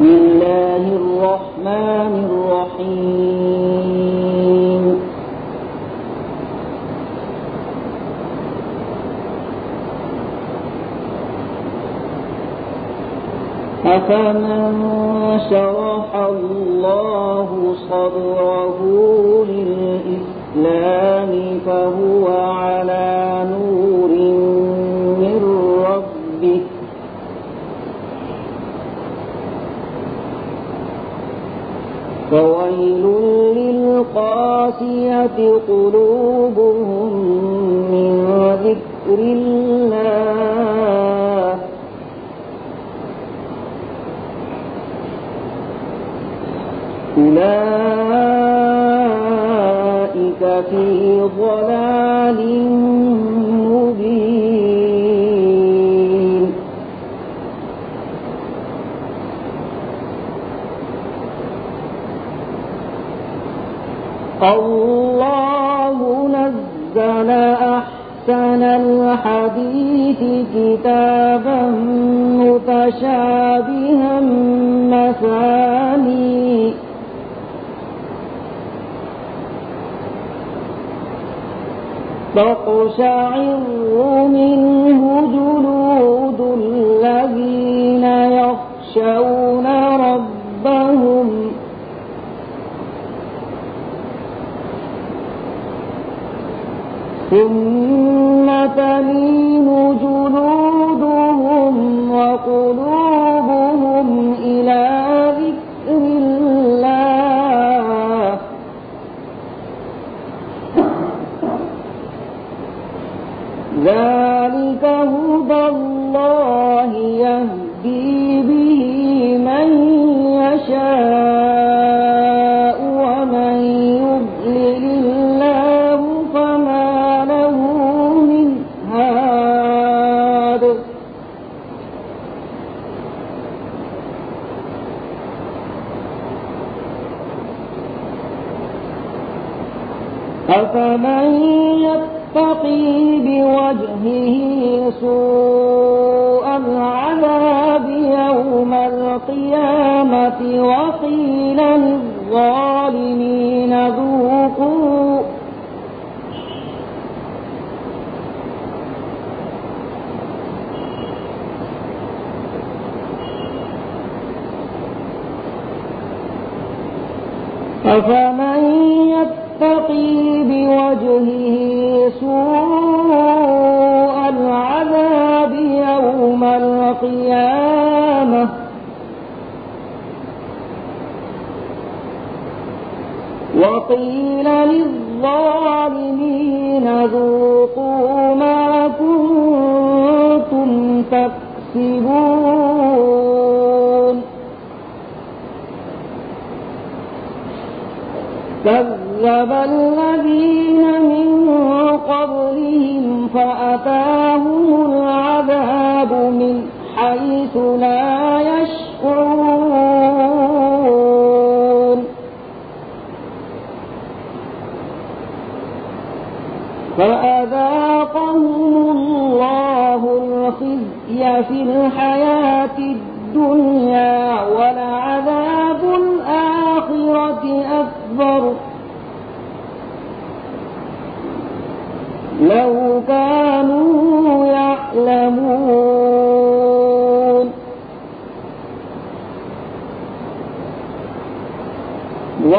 بسم الله الرحمن الرحيم أفمن شرح الله صدره للإسلام فهو على فويل للقاسية قلوبهم من ذكر الله أولئك في ضلال الله نزل أحسن الحديث كتابا متشابها مثاني تقشعر منه جلود الذين يخشون ثم القيامة. وقيل للظالمين ذوقوا ما كنتم تكسبون. كذب الذين من قبلهم فأتاهم العذاب حيث لا يشعرون. فأذاقهم الله الخزي في الحياة الدنيا ولعذاب الآخرة أكبر. لو كانوا يعلمون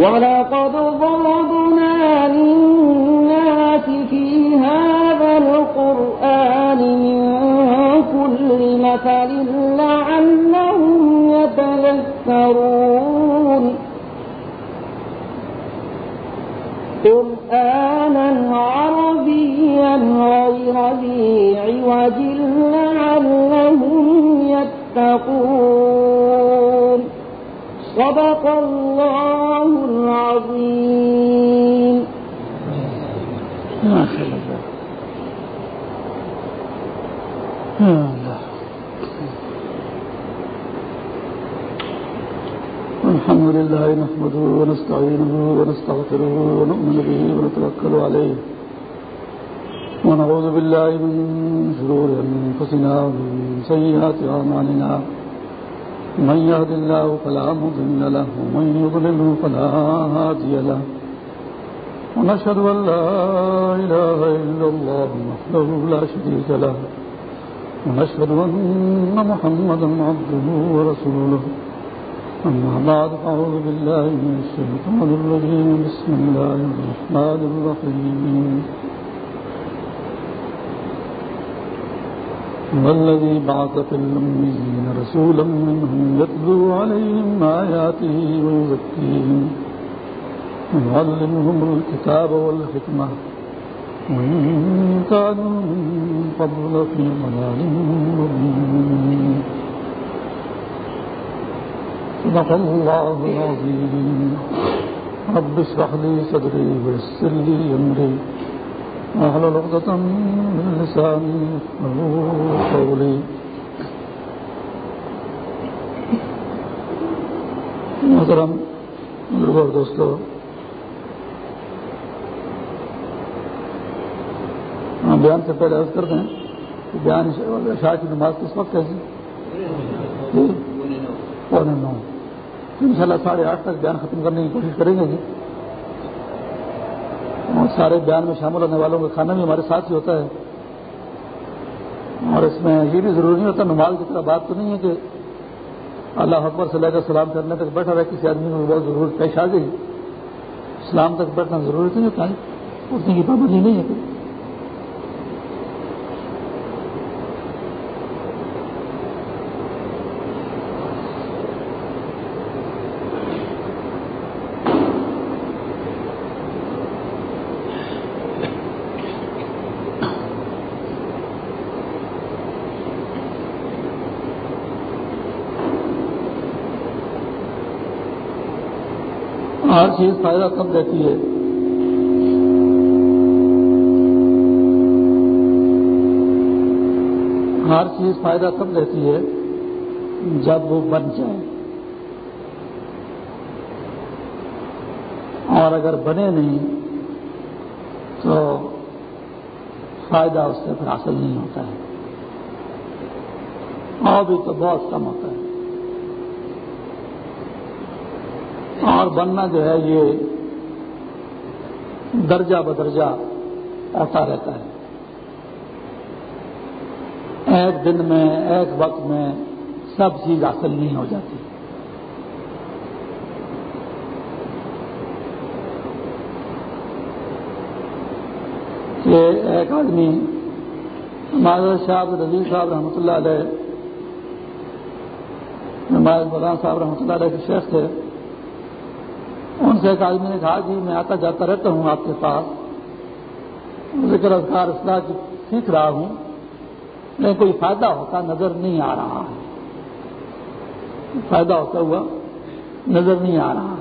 ولقد ضربنا ومن سيئات أعمالنا من يهد الله فلا مضل له، ومن يضلله فلا هادي له. ونشهد أن لا إله إلا الله وحده لا شريك له. ونشهد أن محمدا عبده ورسوله. أما بعد أعوذ بالله من الشيطان الرجيم. بسم الله الرحمن الرحيم. والذي بعث في الأميين رسولا منهم يتلو عليهم آياته ويزكيهم ويعلمهم الكتاب والحكمة وإن كانوا من قبل في ضلال مبين. صدق الله العظيم. رب اشرح لي صدري ويسر لي أمري. واحلل عقدة من لساني قولي محترم بزرگوں اور دوستوں ہاں، بیان سے پہلے عرض کرتے ہیں کہ بیان شاہ کی نماز کس وقت کیسی جی، پونے نو۔ ان شاء اللہ ساڑھے آٹھ تک بیان ختم کرنے کی کوشش کریں گے جی۔ سارے بیان میں شامل ہونے والوں کا کھانا بھی ہمارے ساتھ ہی ہوتا ہے۔ اور اس میں یہ بھی ضروری نہیں ہوتا، نماز کی طرح بات تو نہیں ہے کہ اللہ اکبر سے لے کر سلام کرنے تک بیٹھا رہے کسی آدمی کو بہت ضرورت پیش آ گئی۔ اسلام تک بیٹھنا ضروری نہیں ہوتا ہے اس کی پابندی نہیں ہے۔ ہر چیز فائدہ کب دیتی ہے؟ ہر چیز فائدہ کب دیتی ہے؟ جب وہ بن جائے۔ اور اگر بنے نہیں، تو فائدہ اس سے پھر حاصل نہیں ہوتا ہے۔ اور بھی تو بہت کم ہوتا ہے۔ اور بننا جو ہے یہ درجہ بدرجہ ہوتا رہتا ہے۔ ایک دن میں، ایک وقت میں سب چیز حاصل نہیں ہو جاتی۔ کہ ایک آدمی، ہمارے صاحب رضی صاحب رحمۃ اللہ علیہ، ہمارے مولانا صاحب رحمۃ اللہ علیہ کے شیخ تھے۔ ان سے ایک آدمی نے کہا کہ میں آتا جاتا رہتا ہوں آپ کے پاس۔ ذکر اذکار اصلاح کی سیکھ رہا ہوں، لیکن کوئی فائدہ ہوتا نظر نہیں آ رہا ہے۔ فائدہ ہوتا ہوا نظر نہیں آ رہا۔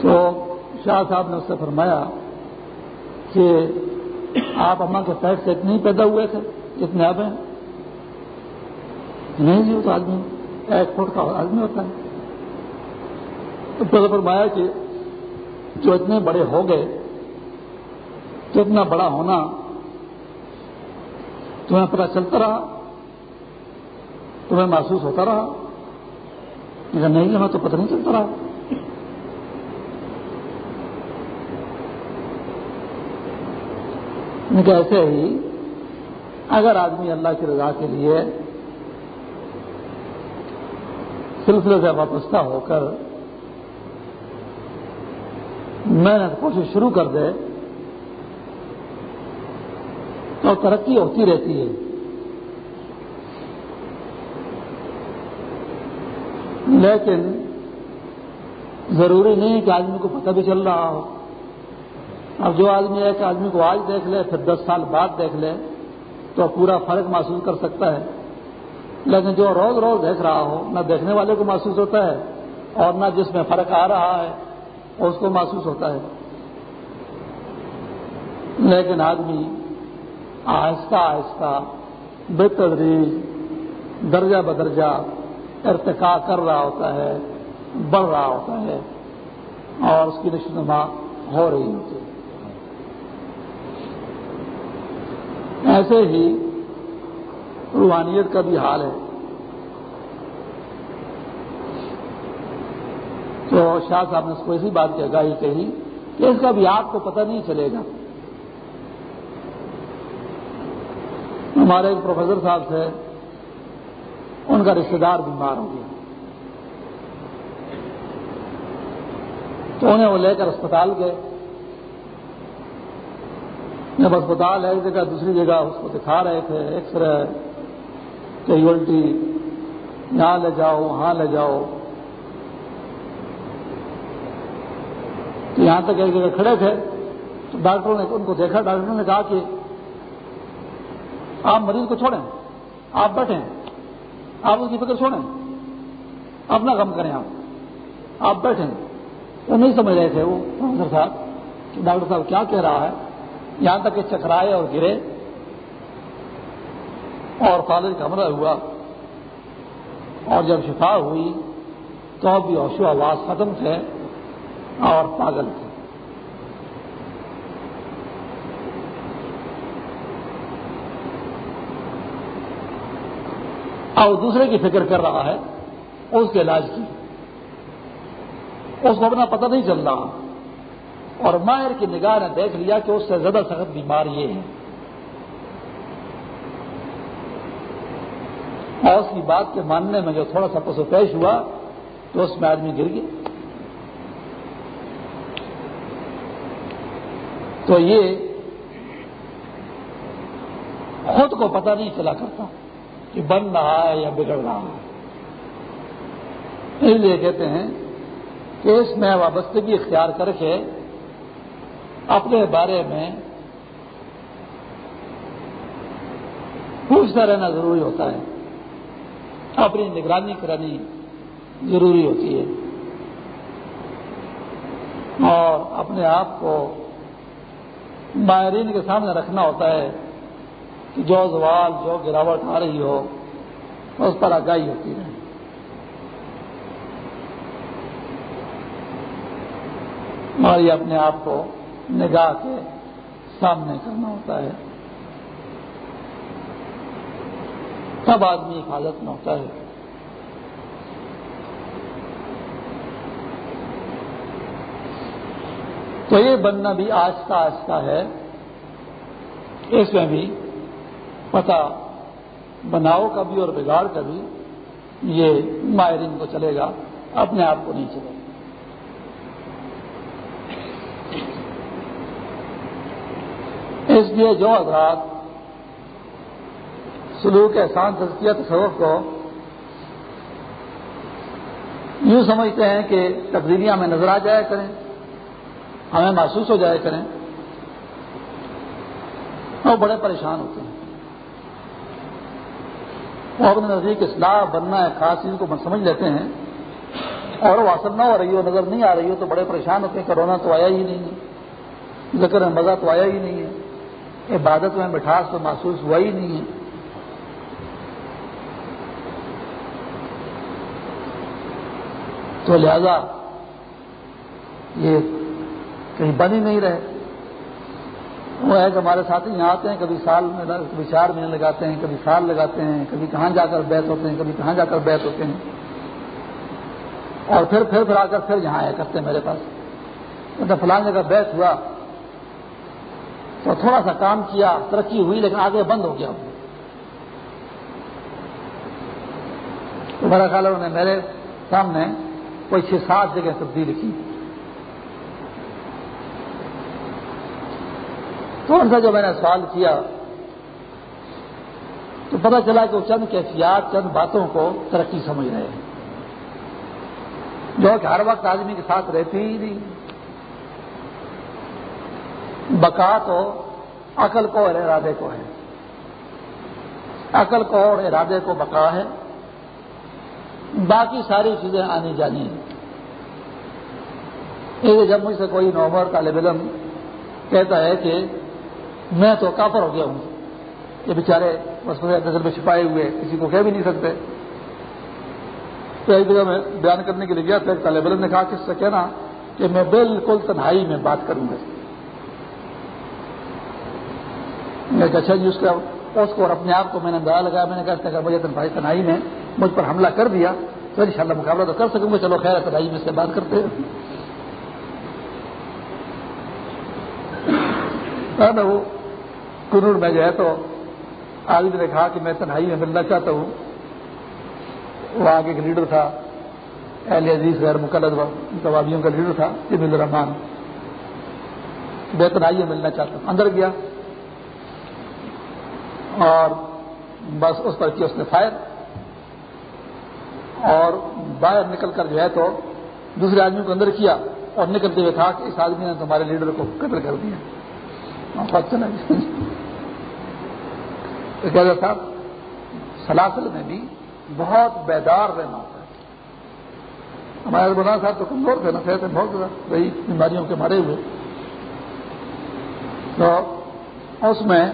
تو شاہ صاحب نے اس سے فرمایا کہ آپ اما کے پیٹ سے اتنے ہی پیدا ہوئے تھے اتنے اب ہیں۔ نہیں جی وہ تو آدمی ایک فٹ کا آدمی ہوتا ہے۔ تو فرمایا کہ جو اتنے بڑے ہو گئے تو اتنا بڑا ہونا، تمہیں پتا چلتا رہا، تمہیں محسوس ہوتا رہا۔ لیکن نہیں، ہمیں تو پتہ نہیں چلتا رہا۔ ایسے ہی اگر آدمی اللہ کی رضا کے لیے سلسلے سے وابستہ ہو کر محنت کوشش شروع کر دے تو ترقی ہوتی رہتی ہے۔ لیکن ضروری نہیں کہ آدمی کو پتہ بھی چل رہا ہو۔ اب جو آدمی ایک آدمی کو آج دیکھ لے، پھر دس سال بعد دیکھ لے، تو پورا فرق محسوس کر سکتا ہے۔ لیکن جو روز روز دیکھ رہا ہو نہ دیکھنے والے کو محسوس ہوتا ہے اور نہ جس میں فرق آ رہا ہے، اس کو محسوس ہوتا ہے۔ لیکن آدمی آہستہ آہستہ بے تدریج، درجہ بدرجہ ارتقا کر رہا ہوتا ہے، بڑھ رہا ہوتا ہے اور اس کی نما ہو رہی ہوتی ہے۔ ایسے ہی روحانیت کا بھی حال ہے۔ تو شاہ صاحب نے اس کو اسی بات کی آگاہی کہی کہ اس کا بھی آپ کو پتہ نہیں چلے گا۔ ہمارے ایک پروفیسر صاحب تھے، ان کا رشتے دار بیمار ہو گیا۔ تو انہیں وہ لے کر اسپتال گئے۔ جب اسپتال ہے ایک جگہ دوسری جگہ اس کو دکھا رہے تھے ایکس رے کیجولٹی یہاں لے جاؤ، وہاں لے جاؤ۔ تو یہاں تک ایک جگہ کھڑے تھے، تو ڈاکٹروں نے ان کو دیکھا، ڈاکٹروں نے کہا کہ آپ مریض کو چھوڑیں، آپ بیٹھیں، آپ اس کی فکر چھوڑیں اپنا کام کریں آپ آپ بیٹھیں۔ وہ نہیں سمجھ رہے تھے، وہ ڈاکٹر صاحب، کہ ڈاکٹر صاحب کیا کہہ رہا ہے۔ یہاں تک کہ چکرائے اور گرے۔ اور فالج کمرہ ہوا اور جب شفا ہوئی تو بھی اوشو آواز ختم تھے اور پاگل تھے۔ اور دوسرے کی فکر کر رہا ہے، اس کے علاج کی۔ اس کو اپنا پتہ نہیں چل رہا۔ اور ماہر کی نگاہ نے دیکھ لیا کہ اس سے زیادہ سخت بیمار یہ ہے۔ اور اس کی بات کے ماننے میں جو تھوڑا سا پسو پیش ہوا تو اس میں آدمی گر گیا۔ تو یہ خود کو پتہ نہیں چلا کرتا کہ بن رہا ہے یا بگڑ رہا ہے۔ اس لیے کہتے ہیں کہ اس میں وابستگی اختیار کر کے اپنے بارے میں پوچھتا رہنا ضروری ہوتا ہے۔ اپنی نگرانی کرانی ضروری ہوتی ہے۔ اور اپنے آپ کو ماہرین کے سامنے رکھنا ہوتا ہے کہ جو زوال، جو گراوٹ آ رہی ہو، اس پر آگاہی ہوتی ہے۔ اور یہ اپنے آپ کو نگاہ کے سامنے کرنا ہوتا ہے۔ سب آدمی حفاظت میں ہوتا ہے۔ تو یہ بننا بھی آہستہ آہستہ ہے۔ اس میں بھی پتا بناؤ کا بھی اور بگاڑ کا بھی یہ ماہرین کو چلے گا، اپنے آپ کو نہیں چلے گا۔ اس لیے جو حضرات سلوک احسان، تزکیہ تصور کو یوں سمجھتے ہیں کہ تبدیلیاں ہمیں نظر آ جایا کریں، ہمیں محسوس ہو جایا کریں وہ بڑے پریشان ہوتے ہیں۔ اور نزدیک اصلاح، بننا ہے، خاص چیز کو سمجھ لیتے ہیں، اور وہ اثر نہ ہو رہی ہو، نظر نہیں آ رہی ہو، تو بڑے پریشان ہوتے ہیں، کرونا تو آیا ہی نہیں ہے، ذکر میں مزہ تو آیا ہی نہیں ہے، عبادت میں مٹھاس تو محسوس ہوا ہی نہیں ہے۔ تو لہذا یہ کہیں بن ہی نہیں رہے۔ وہ ہے کہ ہمارے ساتھی یہاں آتے ہیں، کبھی سال میں کبھی چار مہینے لگاتے ہیں، کبھی سال لگاتے ہیں، کبھی کہاں جا کر بیت ہوتے ہیں، کبھی کہاں جا کر بیت ہوتے ہیں۔ اور پھر پھر پھر آ کر پھر یہاں آیا کرتے ہیں میرے پاس۔ مطلب فلان جگہ بیت ہوا۔ تو تھوڑا سا کام کیا، ترقی ہوئی، لیکن آگے بند ہو گیا۔ تو میرا خیال انہوں نے میرے سامنے کوئی چھ سات جگہ تبدیل کی۔ تو ان سے جو میں نے سوال کیا، تو پتہ چلا کہ وہ چند کیفیات، چند باتوں کو ترقی سمجھ رہے ہیں۔ جو کہ ہر وقت آدمی کے ساتھ رہتی ہی نہیں۔ بقا تو عقل کو اور ارادے کو ہے۔ عقل کو اور ارادے کو بقا ہے۔ باقی ساری چیزیں آنی جانی ہیں۔ جب مجھ سے کوئی نومر طالب علم کہتا ہے کہ میں تو کافر ہو گیا ہوں، یہ بیچارے نظر میں چھپائے ہوئے، کسی کو کہہ بھی نہیں سکتے۔ تو ایک جگہ میں بیان کرنے کے لیے گیا تھا ایک طالب علم نے کہا کہ اس سے کہنا کہ میں بالکل تنہائی میں بات کروں گا۔ میں اچھا جی اس کا اس کو اور اپنے آپ کو میں نے اندازہ لگایا، میں نے کہا اگر مجھے تنہائی تنہائی میں مجھ پر حملہ کر دیا تو ان شاء اللہ مقابلہ تو کر سکوں گا، چلو خیر تنہائی میں سے بات کرتے میں وہ کنور میں جو ہے تو آدمی نے کہا کہ میں تنہائی میں ملنا چاہتا ہوں۔ وہ آگے ایک لیڈر تھا، اہل عزیز غیر مقلد توابیوں کا لیڈر تھا، جمیل الرحمان بے تنہائی میں ملنا چاہتا ہوں۔ اندر گیا اور بس اس پر کیا، اس نے فائر۔ اور باہر نکل کر جو ہے تو دوسرے آدمی کو اندر کیا اور نکلتے ہوئے تھا کہ اس آدمی نے تمہارے لیڈر کو قتل کر دیا۔ چلا گیا صاحب سلاسل میں بھی بہت بیدار رہنا ہوتا ہے۔ ہمارے بنا صاحب تو کمزور تھے نا، صحت بہت زیادہ وہی بیماریوں کے مارے ہوئے۔ تو اس میں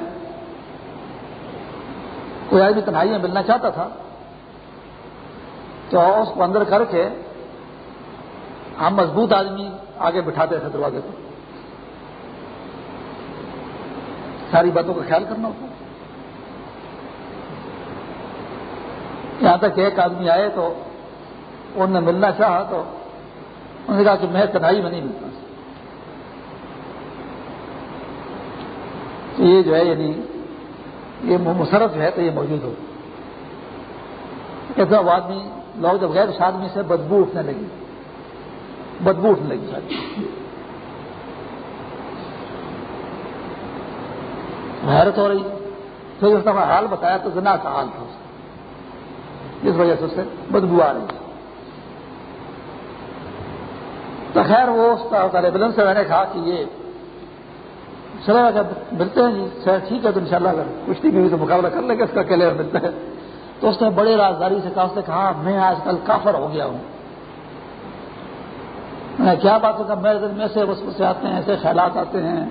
کوئی آدمی تنہائی میں ملنا چاہتا تھا تو اس کو اندر کر کے ہم مضبوط آدمی آگے بٹھاتے تھے دروازے کو۔ ساری باتوں کا خیال کرنا ہوتا یہاں تک ایک آدمی آئے تو انہوں نے ملنا چاہا تو انہوں نے کہا کہ میں تنہائی میں نہیں ملتا۔ یہ جو ہے یعنی یہ مسرت جو ہے تو یہ موجود ہو۔ کہتے وہ آدمی لوگ جب غیر اس آدمی سے بدبو اٹھنے لگی۔ بدبو اٹھنے لگی۔ حیرت ہو رہی۔ پھر اس نے حال بتایا تو زنا کا حال تھا اس جس وجہ سے اس سے بدبو آ رہی۔ تو خیر وہ اس طالب علم سے میں نے کہا کہ یہ چلا اگر ملتے ہیں جی سر ٹھیک ہے تو انشاءاللہ اگر کشتی کی ہوئی تو مقابلہ کر لیں گے، اس کا کلیئر ملتا ہے۔ تو اس نے بڑے رازداری سے کہا، اس نے کہا، میں آج کل کافر ہو گیا ہوں۔ میں کیا بات ہوگا میرے دل میں سے بس سے آتے ہیں، ایسے خیالات آتے ہیں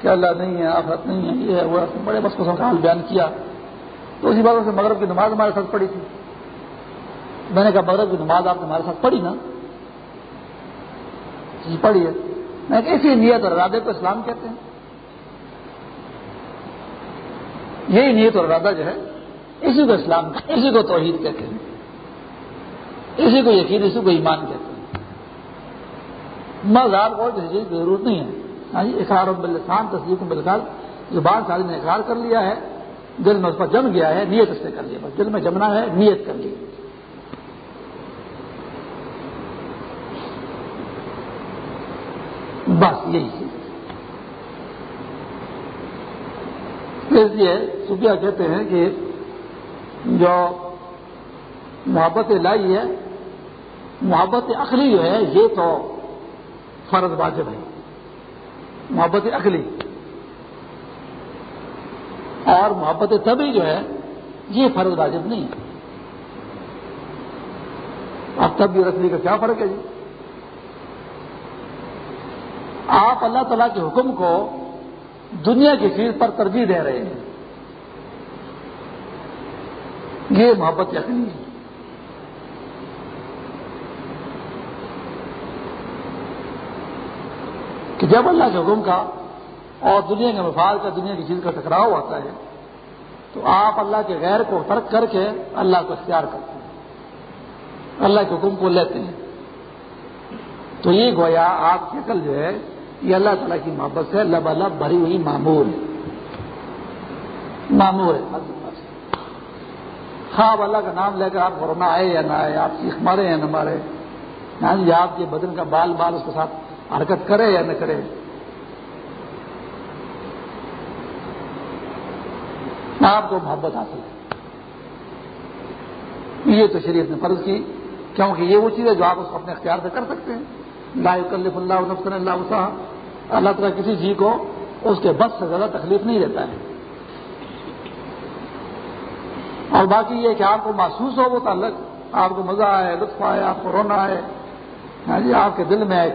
کہ اللہ نہیں ہے آفت نہیں ہے، یہ ہے، وہ بڑے بس کا حال بیان کیا۔ تو اسی بات سے مغرب کی نماز ہمارے ساتھ پڑھی تھی۔ میں نے کہا، مغرب کی نماز آپ نے ہمارے ساتھ پڑھی نا؟ جی پڑھی ہے۔ میں اسی نیت اور ارادے کو اسلام کہتے ہیں۔ یہی نیت اور ارادہ جو ہے اسی کو اسلام اسی کو توحید کہتے ہیں۔ اسی کو یقین، اسی کو ایمان کہتے ہیں۔ مزار اور کسی چیز کی ضرورت نہیں ہے۔ ہاں جی اخار بلسان تصدیق بالکل جو ساری نے اخراج کر لیا ہے۔ دل میں اس پر جم گیا ہے، نیت اس نے کر لیا بس دل میں جمنا ہے، نیت کر لی بس یہی چیز۔ اس لیے صوفیہ کہتے ہیں کہ جو محبت لائی ہے، محبت عقلی جو ہے، یہ تو فرض واجب ہے۔ محبت عقلی اور محبت طبی جو ہے، یہ فرض واجب نہیں۔ ہے اب تب بھی رکھنے کا کیا فرق ہے جی؟ آپ اللہ تعالیٰ کے حکم کو دنیا کی چیز پر ترجیح دے رہے ہیں۔ یہ محبت یقینی ہے۔ کہ جب اللہ کے حکم کا اور دنیا کے مفاد کا، دنیا کی چیز کا ٹکراؤ آتا ہے، تو آپ اللہ کے غیر کو ترک کر کے اللہ کو اختیار کرتے ہیں۔ اللہ کے حکم کو لیتے ہیں۔ تو یہ گویا آپ کی عقل جو ہے، یہ اللہ تعالیٰ کی محبت سے لب لب بھری ہوئی معمور ہے۔ معمور ہے۔ خواب اللہ کا نام لے کر آپ کورونا آئے یا نہ آئے، آپ سیخ مارے یا نہ مارے جی آپ کے بدن کا بال بال اس کے ساتھ حرکت کرے یا نہ کرے۔ آپ کو محبت حاصل ہے۔ یہ تو شریعت نے فرض کی، کیونکہ یہ وہ چیز ہے جو آپ اس کو اپنے اختیار سے کر سکتے ہیں۔ لا کلف اللہ نفسن اللہ صاحب اللہ تعالیٰ کسی جی کو اس کے بس سے زیادہ تکلیف نہیں دیتا ہے۔ اور باقی یہ کہ آپ کو محسوس ہو وہ تعلق، آپ کو مزہ آئے لطف آئے آپ کو رونا آئے۔ ہاں جی آپ کے دل میں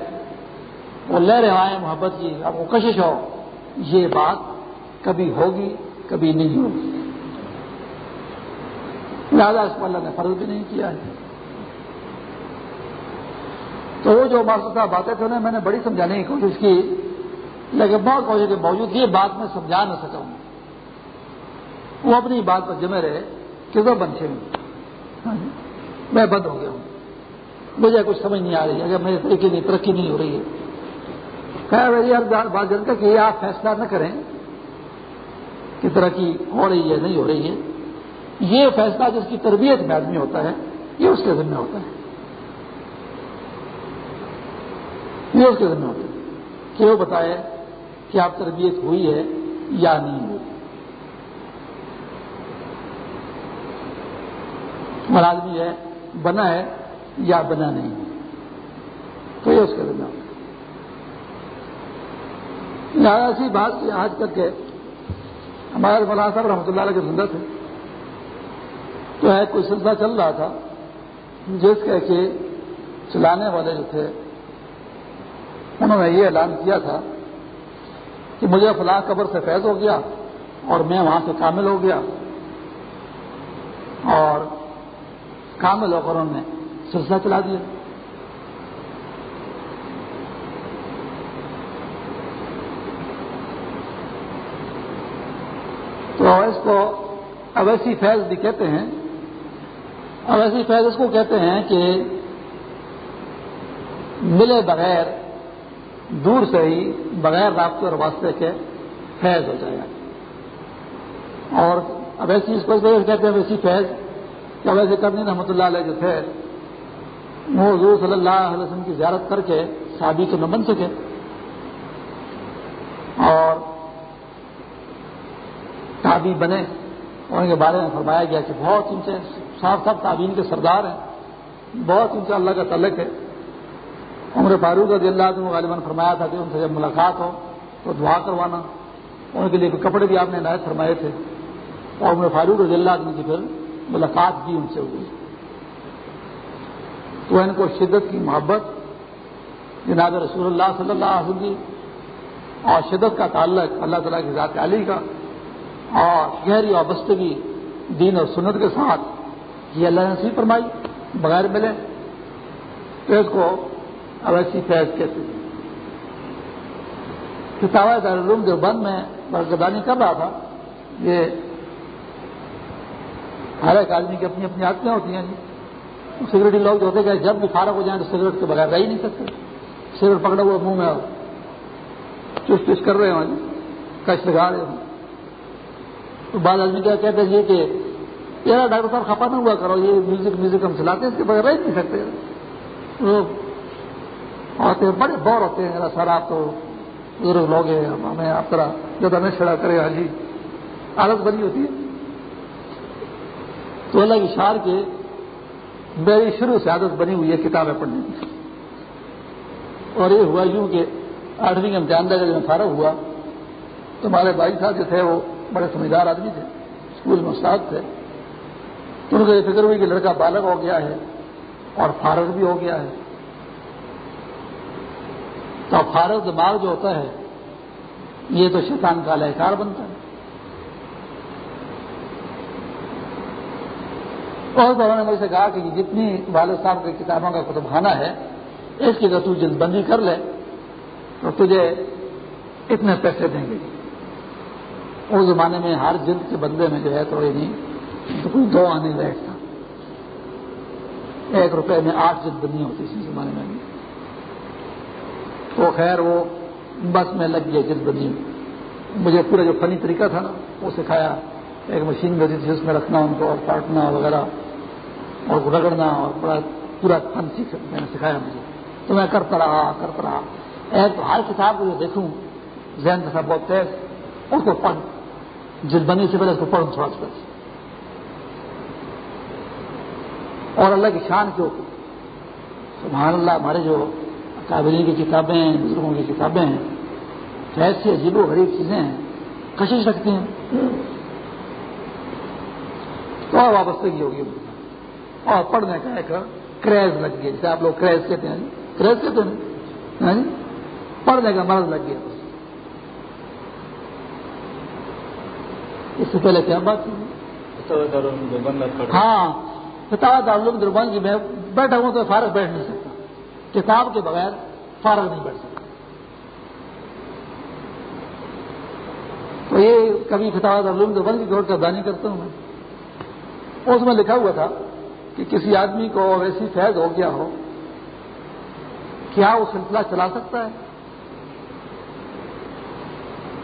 وہ لے رہے آئے محبت کی، آپ کو کشش ہو۔ یہ بات کبھی ہوگی، کبھی نہیں ہوگی۔ لہٰذا اس کو اللہ نے فرض بھی نہیں کیا ہے۔ تو وہ جو ماسٹر صاحب باتیں تھے انہیں میں نے بڑی سمجھانے کی کوشش کی۔ لیکن بہت کوشش کے باوجود یہ بات میں سمجھا نہ سکا ہوں۔ وہ اپنی بات پر جمے رہے۔ کہ وہ بنچے میں میں بند ہو گیا ہوں۔ مجھے کچھ سمجھ نہیں آ رہی ہے اگر میرے طریقے کی ترقی نہیں ہو رہی ہے۔ خیر بات جانتا کہ یہ آپ فیصلہ نہ کریں کہ ترقی ہو رہی ہے، نہیں ہو رہی ہے۔ یہ فیصلہ جس کی تربیت میں آدمی ہوتا ہے، یہ اس کے ذمہ ہوتا ہے۔ یہ اس کے ذمہ ہوتا ہے کہ وہ بتائے کہ آپ تربیت ہوئی ہے یا نہیں ہوئی۔ اور آدمی ہے، بنا ہے یا بنا نہیں تو یہ اس کے ذمہ ایسی بات آج کر کے ہمارے مولانا صاحب رحمۃ اللہ علیہ کے زندہ تھے۔ تو ہے، کوئی سلسلہ چل رہا تھا جس کے کہ چلانے والے جو تھے، انہوں نے یہ اعلان کیا تھا کہ مجھے فلاں قبر سے فیض ہو گیا اور میں وہاں سے کامل ہو گیا اور کامل ہو کر انہوں نے سلسلہ چلا دیا۔ تو اس کو اویسی فیض بھی کہتے ہیں اویسی فیض اس کو کہتے ہیں کہ ملے بغیر، دور سے ہی بغیر رابطے اور واسطے کے فیض ہو جائے گا۔ اور اویسی اس کو کہتے ہیں ویسی فیض کہ اویسی کرنی رحمۃ اللہ علیہ جو تھے وہ حضور صلی اللہ علیہ وسلم کی زیارت کر کے شادی تو نہ بن سکے اور تابی بنے۔ اور ان کے بارے میں فرمایا گیا کہ بہت اونچے، صاف صاف تعبین کے سردار ہیں۔ بہت اونچا اللہ کا تعلق ہے۔ عمر فاروق رضی اللہ عنہ غالباً فرمایا تھا کہ ان سے جب ملاقات ہو تو دعا کروانا۔ ان کے لیے کپڑے بھی آپ نے عنایت فرمائے تھے۔ اور عمر فاروق رضی اللہ عنہ کی پھر ملاقات بھی ان سے ہوئی۔ تو ان کو شدت کی محبت، جناب رسول اللہ صلی اللہ علیہ وسلم کی اور شدت کا تعلق اللہ تعالیٰ کی ذات علی کا اور گہری وابستگی دین اور سنت کے ساتھ یہ اللہ نے نصیب فرمائی، بغیر ملے۔ تو اس کو اویسی فیض کہتے ہیں۔ کتاب دارالعلوم جو بند میں برگردانی کر رہا تھا، یہ ہر ایک آدمی کی اپنی اپنی عادتیں ہوتی ہیں جی۔ سگریٹی لوگ جو ہوتے ہیں جب بھی فارغ ہو جائیں تو سگریٹ کے بغیر رہ ہی نہیں سکتے۔ سگریٹ پکڑے ہوئے منہ میں چس چس کر رہے ہوں جی۔ کش لگا رہے ہوں۔ تو بعض آدمی کیا کہتے ہیں جی کہ یار ڈاکٹر صاحب خفا نہ ہوا کرو، یہ میوزک میوزک ہم چلاتے ہیں، اس کے بغیر رہ نہیں سکتے۔ آتے بڑے بور ہوتے ہیں۔ سر، آپ تو بزرگ لوگ ہیں، ہمیں آپ طرح زیادہ نہیں چھڑا کرے ہاں جی عادت بنی ہوتی ہے۔ تو اللہ کی شار کے میری شروع سے عادت بنی ہوئی ہے کتابیں پڑھنے کی۔ اور یہ ہوا یوں کہ آٹھویں امتحان دے جب فارغ ہوا، تو ہمارے بھائی صاحب جو تھے وہ بڑے سمجھدار آدمی تھے، اسکول میں استاد تھے۔ تو ان کو یہ فکر ہوئی کہ لڑکا بالغ ہو گیا ہے اور فارغ بھی ہو گیا ہے۔ تو فارغ دماغ جو ہوتا ہے، یہ تو شیطان کا لہکار بنتا ہے اور انہوں نے مجھ سے کہا کہ جتنی والد صاحب کی کتابوں کا کتب خانہ ہے، اس کی اگر تو جلد بندی کر لے تو تجھے اتنے پیسے دیں گے۔ اس زمانے میں ہر جلد کے بندے میں جو ہے تو نہیں کوئی دو آنے لائق تھا۔ ایک روپے میں آٹھ جلد بندی ہوتی اسی زمانے میں۔ تو خیر وہ بس میں لگ گیا جلد بندی۔ مجھے پورا جو فنی طریقہ تھا نا، وہ سکھایا۔ ایک مشین میں جس میں رکھنا ان کو اور کاٹنا وغیرہ۔ اور رگڑنا اور بڑا پورا فن سیکھ میں نے سکھایا مجھے۔ تو میں کرتا رہا کرتا رہا۔ ایک ہر کتاب کو جو دیکھوں، ذہن کے ساتھ بہت تیز، اس کو پڑھ۔ جس بنی سے پہلے اس کو پڑھوں تھوڑا سا اور اللہ کی شان کے اوپر سبحان اللہ، ہمارے جو قابلین کی کتابیں ہیں، بزرگوں کی کتابیں ہیں ایسی عجیب و غریب چیزیں ہیں، کشش رکھتی ہیں۔ تو وابستگی ہوگی۔ اور پڑھنے کا ایک کریز لگ گیا جیسے آپ لوگ کریز کہتے ہیں۔ کریز کہتے ہیں۔ پڑھنے کا مرض لگ گیا۔ اس سے پہلے کیا بات ہاں کتاب دارالعلوم دربان کی میں بیٹھا ہوں تو فارغ بیٹھ نہیں سکتا۔ کتاب کے بغیر فارغ نہیں بیٹھ سکتا۔ تو یہ کبھی کتاب دارالعلوم دربان کی گوٹ کا دانی کرتا ہوں میں۔ اس میں لکھا ہوا تھا کہ کسی آدمی کو ایسی فیض ہو گیا ہو، کیا وہ سلسلہ چلا سکتا ہے؟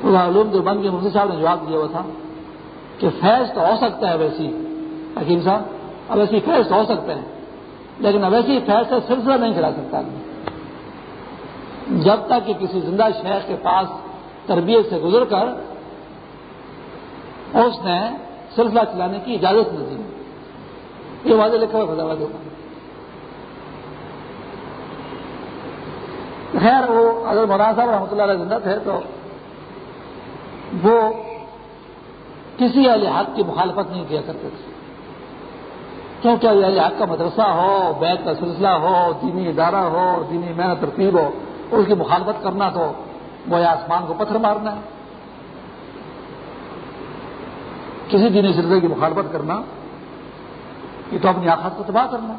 علوم جو بند کے مفتی صاحب نے جواب دیا ہوا تھا کہ فیض تو ہو سکتا ہے ویسی، حکیم صاحب، اب ایسی فیض تو ہو سکتے ہیں، لیکن اب ایسی فیض سے سلسلہ نہیں چلا سکتا آدمی۔ جب تک کہ کسی زندہ شہر کے پاس تربیت سے گزر کر اس نے سلسلہ چلانے کی اجازت نہیں دی۔ یہ واضح لکھا ہوا خدا خیر، وہ اگر مولانا صاحب رحمۃ اللہ علیہ زندہ تھے، تو وہ کسی اہل حق کی مخالفت نہیں کیا کرتے تھے۔ کیونکہ اہل حق کا مدرسہ ہو، بیت کا سلسلہ ہو، دینی ادارہ ہو، دینی محنت ترتیب ہو، اس کی مخالفت کرنا تو وہ آسمان کو پتھر مارنا ہے۔ کسی دینی سلسلے کی مخالفت کرنا یہ تو اپنی آخر کو تباہ کرنا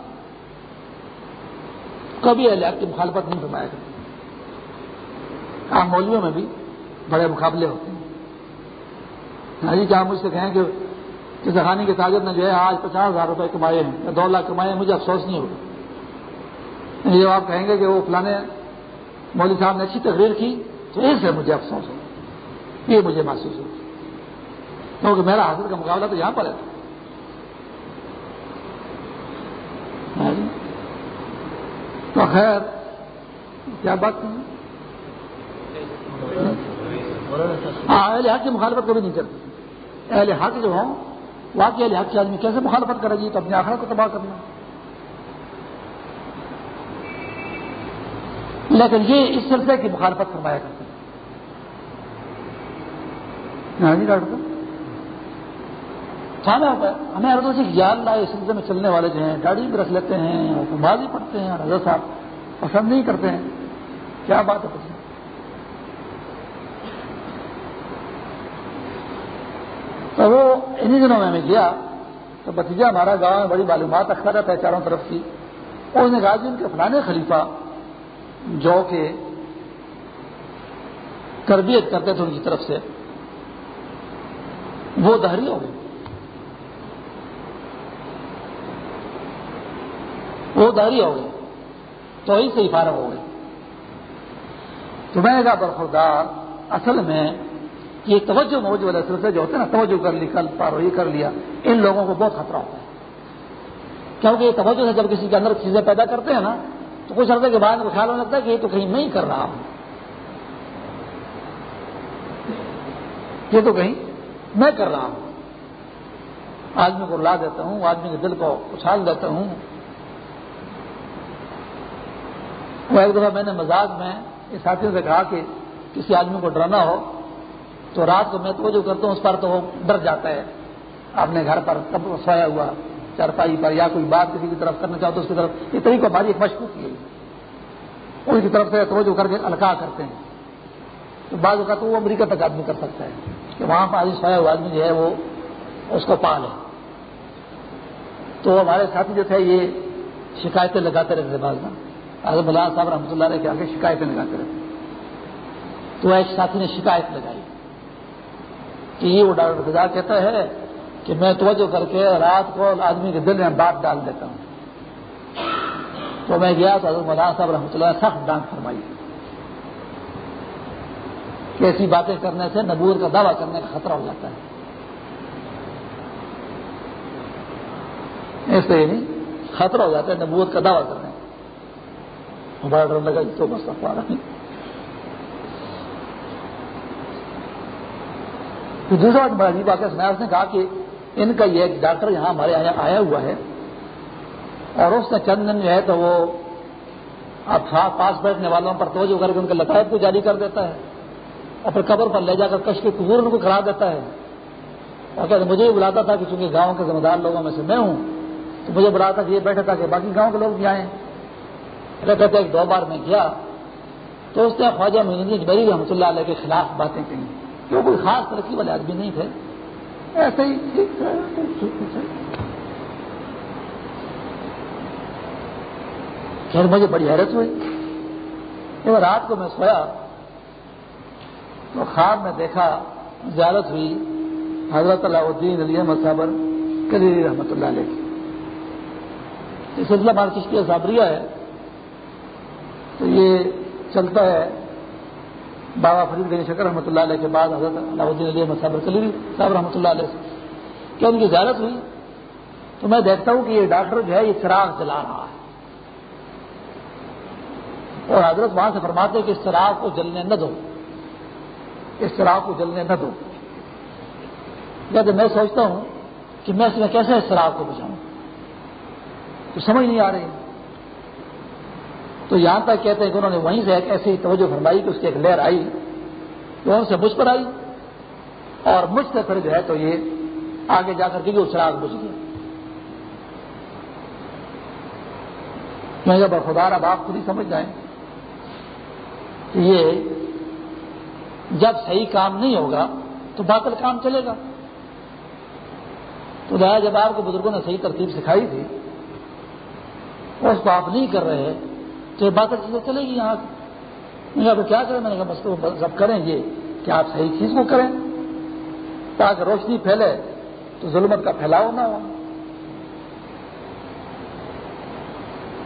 کبھی اہل کی مخالفت نہیں فرمایا کرتی عام مولویوں میں بھی بڑے مقابلے ہوتے ہیں۔ جی کیا مجھ سے کہیں کہ کسانی کے تاجر نے جو ہے آج پچاس ہزار روپے کمائے ہیں، یا دو لاکھ کمائے ہیں، مجھے افسوس نہیں ہوگا۔ یہ آپ کہیں گے کہ وہ فلانے مولوی صاحب نے اچھی تقریر کی تو اس سے مجھے افسوس ہو یہ مجھے محسوس ہو کیونکہ میرا حاصل کا مقابلہ تو یہاں پر ہے ہاں جی۔ خیر، کیا بات ہاں اہل حق کی مخالفت کبھی نہیں کرتی اہل حق جو ہوں واقعی اہل حق کے آدمی کیسے مخالفت کرے گی؟ تو اپنے آخر کو تباہ کرنا۔ لیکن یہ اس سلسلے کی مخالفت فرمایا کرتے ہیں۔ ڈاکٹر ہاں جی ڈاکٹر ہمیں اردو سے یا اللہ اس سلسلے میں چلنے والے جو ہیں گاڑی بھی رکھ لیتے ہیں، اور بھی پڑھتے ہیں رضا صاحب پسند نہیں کرتے ہیں۔ کیا بات ہے پسند تو وہ انہیں دنوں میں گیا۔ تو بتیجا ہمارا گاؤں میں بڑی معلومات اکثر رہتا ہے چاروں طرف کی۔ اور اس نے کہا جی، ان کے فلانے خلیفہ جو کہ تربیت کرتے تھے ان کی طرف سے، وہ دہری ہو گئی وہ دہری ہو گئی، تو ہی سے فارغ ہو گئی۔ تو میں نے کہا برخوردار اصل میں یہ توجہ موجود والے سلسلے جو ہوتے ہیں نا، توجہ کر لی، کل پار یہ کر لیا، ان لوگوں کو بہت خطرہ ہوتا ہے۔ کیونکہ یہ توجہ سے جب کسی کے اندر چیزیں پیدا کرتے ہیں نا، تو کچھ عرصے کے بعد میں خیال ہونے لگتا ہے کہ یہ تو کہیں میں ہی کر رہا ہوں۔ یہ تو کہیں میں کر رہا ہوں۔ آدمی کو لا دیتا ہوں، آدمی کے دل کو اچھال دیتا ہوں وہ ایک دفعہ میں نے مزاق میں اس ساتھیوں سے کہا کہ کسی آدمی کو ڈرانا ہو تو رات کو میں توجہ کرتا ہوں، اس پر تو وہ ڈر جاتا ہے۔ اپنے گھر پر کب سویا ہوا، چارپائی پر یا کوئی بات کسی کی طرف کرنا چاہو تو اس کی طرف، یہ طریقہ ہماری ایک مشکوک کی ان کی طرف سے توجہ کر کے الکا کرتے ہیں۔ تو بعض اوقات وہ امریکہ تک آدمی کر سکتا ہے کہ وہاں پر آدمی سویا ہوا آدمی جو ہے وہ اس کو پال ہے تو ہمارے ساتھی جو تھے، یہ شکایتیں لگاتے رہتے بعض میں اعظم اللہ صاحب رحمۃ اللہ علیہ کے آگے شکایتیں لگاتے رہتے تو ایک ساتھی نے شکایت لگائی کہ یہ وہ ڈاکٹر خدا کہتا ہے کہ میں توجہ کر کے رات کو آدمی کے دل میں بات ڈال دیتا ہوں۔ تو میں گیا تو حضرت مولانا صاحب رحمۃ اللہ سخت ڈانٹ فرمائی کہ ایسی باتیں کرنے سے نبور کا دعویٰ کرنے کا خطرہ ہو جاتا ہے۔ ایسے ہی نہیں، خطرہ ہو جاتا ہے نبوت کا دعویٰ کرنے کا بڑا ڈر لگا تو بس نہیں تو دوسرا بڑا عجیب بات ہے اس نے کہا کہ ان کا یہ ایک ڈاکٹر یہاں ہمارے یہاں آیا ہوا ہے اور اس نے چند دن جو ہے تو وہ اب پاس بیٹھنے والوں پر توجہ کر کے ان کے لطائف کو جاری کر دیتا ہے اور پھر قبر پر لے جا کر کش کے قبور ان کو کرا دیتا ہے۔ اور کہتے مجھے بھی بلاتا تھا کہ چونکہ گاؤں کے ذمہ دار لوگوں میں سے میں ہوں، تو مجھے بلاتا کہ یہ بیٹھا تھا کہ باقی گاؤں کے لوگ بھی آئیں۔ کہتے ایک دو بار میں گیا تو اس نے خواجہ مہینی جبری رحمۃ اللہ علیہ کے خلاف باتیں کہیں۔ جو کوئی خاص ترقی والے آدمی نہیں تھے؟ ایسے ہی خیر، مجھے بڑی حیرت ہوئی۔ جب رات کو میں سویا تو خواب میں دیکھا زیارت ہوئی حضرت اللہ الدین علی احمد صابر کلیری رحمۃ اللہ علیہ یہ سلسلہ ہمارا چشتی صابریہ ہے۔ تو یہ چلتا ہے۔ بابا فرید غنی شکر رحمۃ اللہ علیہ کے بعد حضرت اللہ الدین علی صابر کلیری صاحب رحمۃ اللہ علیہ سے۔ کیا ان کی زیارت ہوئی۔ تو میں دیکھتا ہوں کہ یہ ڈاکٹر جو ہے یہ چراغ جلا رہا ہے۔ اور حضرت وہاں سے فرماتے ہیں کہ اس چراغ کو جلنے نہ دو۔ اس چراغ کو جلنے نہ دو۔ جب میں سوچتا ہوں کہ میں اس میں کیسے اس چراغ کو بچاؤں تو سمجھ نہیں آ رہی۔ تو یہاں تک کہتے ہیں کہ انہوں نے وہیں سے ایک ایسی توجہ فرمائی کہ اس کی ایک لہر آئی تو ان سے مجھ پر آئی اور مجھ سے پھر جو ہے تو یہ آگے جا کر کے وہ چراغ بجھ گیا۔ میں جب خدار اب آپ خود ہی سمجھ جائیں یہ جب صحیح کام نہیں ہوگا تو باطل کام چلے گا۔ تو لہٰذا جب آپ کو بزرگوں نے صحیح ترتیب سکھائی تھی، اس کو آپ نہیں کر رہے تو یہ چیزیں چلے گی یہاں سے۔ کیا کریں؟ میں نے کہا، بس سب کریں گے کہ آپ صحیح چیز کو کریں۔ تاکہ روشنی پھیلے تو ظلمت کا پھیلاؤ نہ ہو۔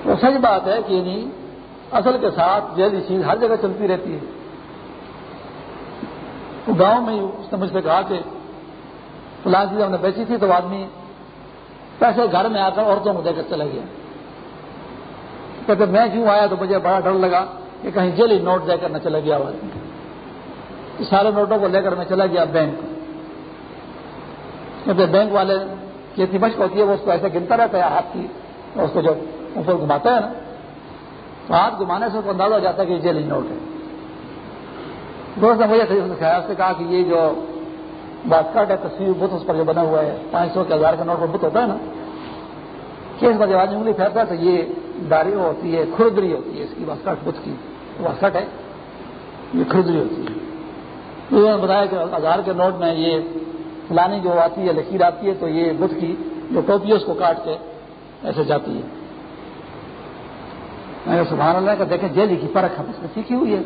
تو صحیح بات ہے کہ نہیں اصل کے ساتھ جیلی چیز ہر جگہ چلتی رہتی ہے۔ تو گاؤں میں اس نے مجھ سے کہا کہ فلاں چیز ہم نے بیچی تھی تو آدمی پیسے گھر میں آ کر عورتوں کو دے کر چلا گیا۔ کہتے میں کیوں آیا تو مجھے بڑا ڈر لگا کہ کہیں جیلی نوٹ دے کر نہ چلا گیا سارے نوٹوں کو لے کر میں چلا گیا بینک۔ کہتے بینک والے کی اتنی مشق ہوتی ہے وہ اس کو ایسے گنتا رہتا ہے ہاتھ کی اس کو جو اوپر گھماتا ہے نا، تو ہاتھ گھمانے سے اس کو اندازہ ہو جاتا ہے کہ یہ جیلی نوٹ ہے۔ دوست نے مجھے خیال سے کہا کہ یہ جو بات ہے، تصویر بت اس پر جو بنا ہوا ہے، پانچ سو کے ہزار کا نوٹ پر بت ہوتا ہے نا، کہ اس پر جب آدمی انگلی پھیرتا ہے تو یہ داری ہوتی ہے کھردری ہوتی ہے اس کی واسکٹ بت کی واسکٹ ہے۔ یہ کھردری ہوتی ہے انہوں نے بتایا کہ ہزار کے نوٹ میں یہ فلانی جو آتی ہے، لکیر آتی ہے، تو یہ بت کی جو ٹوپی ہے، اس کو کاٹ کے ایسے جاتی ہے۔ میں نے سبحان اللہ کا دیکھیں، جیلی کی پرکھ ہم اس میں سیکھی ہوئی ہے۔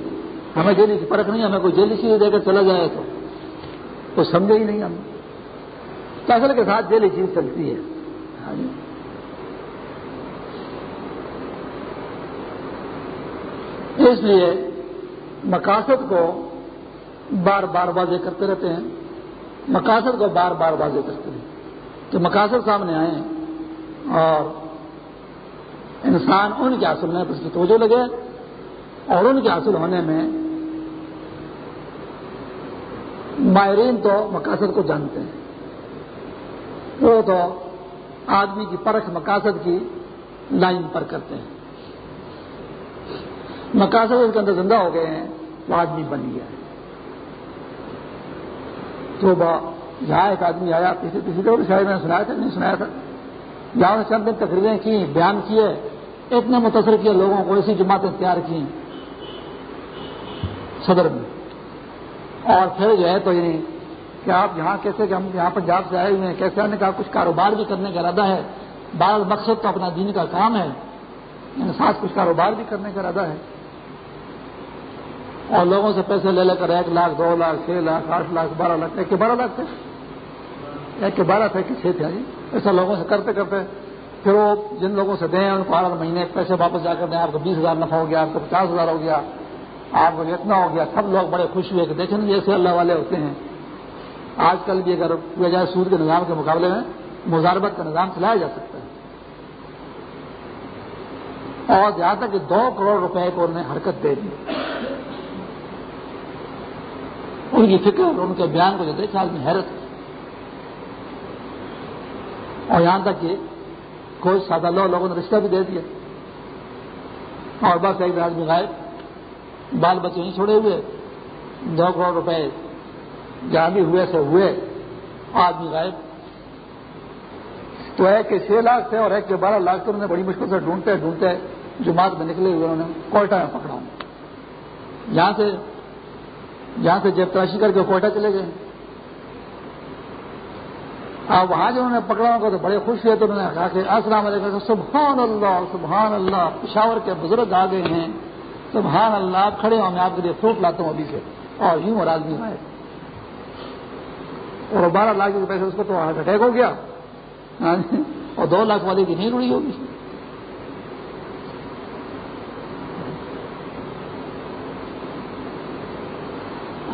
ہمیں جیلی کی پرکھ نہیں، ہمیں کوئی جیلی چیز دے کر چلا جائے تو تو سمجھے ہی نہیں ہم۔ فیصلے کے ساتھ جیلی چیز چلتی ہے۔ ہاں جی۔ اس لیے مقاصد کو بار بار واضح کرتے رہتے ہیں۔ مقاصد کو بار بار واضح کرتے ہیں۔ کہ مقاصد سامنے آئے اور انسان ان کے حاصل ہونے پر اس کی توجہ لگے اور ان کے حاصل ہونے میں ماہرین تو مقاصد کو جانتے ہیں۔ وہ تو آدمی کی پرکھ مقاصد کی لائن پر کرتے ہیں۔ مقاصد اس کے اندر زندہ ہو گئے ہیں وہ آدمی بن گیا۔ ہے تو یہاں ایک آدمی آیا، کسی کسی کو شاید میں نے سنایا تھا، نہیں سنایا تھا۔ جہاں نے چند دن تقریریں کی، بیان کیے، اتنے متاثر کیے لوگوں کو، ایسی جماعتیں تیار کی صدر میں۔ اور پھر جو ہے تو یعنی کہ آپ یہاں کیسے کہ ہم یہاں پنجاب سے آئے ہوئے ہیں، کیسے آنے کا کچھ کاروبار بھی کرنے کا ارادہ ہے۔ بعض مقصد تو اپنا دین کا کام ہے یعنی ساتھ کچھ کاروبار بھی کرنے کا ارادہ ہے۔ اور لوگوں سے پیسے لے لے کر ایک لاکھ، دو لاکھ، چھ لاکھ، آٹھ لاکھ، بارہ لاکھ، ایک کے بارہ لاکھ تھے۔ ایک کے بارہ تھے کہ چھ تھے جی ایسا لوگوں سے کرتے کرتے پھر وہ جن لوگوں سے دیں، ان کو ہر مہینے پیسے واپس جا کر دیں۔ آپ کو بیس ہزار نفع ہو گیا، آپ کو پچاس ہزار ہو گیا، آپ کو اتنا ہو گیا۔ سب لوگ بڑے خوش ہوئے کہ دیکھیں گے ایسے اللہ والے ہوتے ہیں۔ آج کل بھی اگر کیا جائے، سود کے نظام کے مقابلے میں مزاربت کا نظام چلایا جا سکتا ہے۔ اور جہاں تک کہ دو کروڑ روپے کو انہوں نے حرکت دے دی۔ ان کی فکر اور ان کے بیان کو جو دیکھا آدمی حیرت اور یہاں تک کہ کوئی سادہ لو لوگوں نے رشتہ بھی دے دیا۔ اور بس ایک آدمی غائب۔ بال بچے نہیں چھوڑے ہوئے۔ دو کروڑ روپے جہاں بھی ہوئے سے ہوئے۔ آدمی غائب۔ تو ایک کے چھ لاکھ تھے اور ایک کے بارہ لاکھ تھے۔ انہوں نے بڑی مشکل سے ڈھونڈتے ڈھونڈتے جماعت میں نکلے ہوئے، انہوں نے کوئٹہ میں پکڑا۔ ہوں یہاں سے یہاں سے جب تراشی کر کے کوئٹہ چلے گئے۔ اب وہاں جو انہوں نے پکڑا ہوگا تو بڑے خوش ہوئے تو انہوں نے کہا کہ السلام علیکم، سبحان اللہ سبحان اللہ، پشاور کے بزرگ آ گئے ہیں۔ سبحان اللہ، آپ کھڑے ہوں، میں آپ کے لیے فروٹ لاتا ہوں ابھی سے۔ اور یوں اور آدمی آئے۔ اور بارہ لاکھ کے پیسے اس کو تو ہارٹ اٹیک ہو گیا۔ ہاں جی، اور دو لاکھ والی کی نیند اڑی ہوگی۔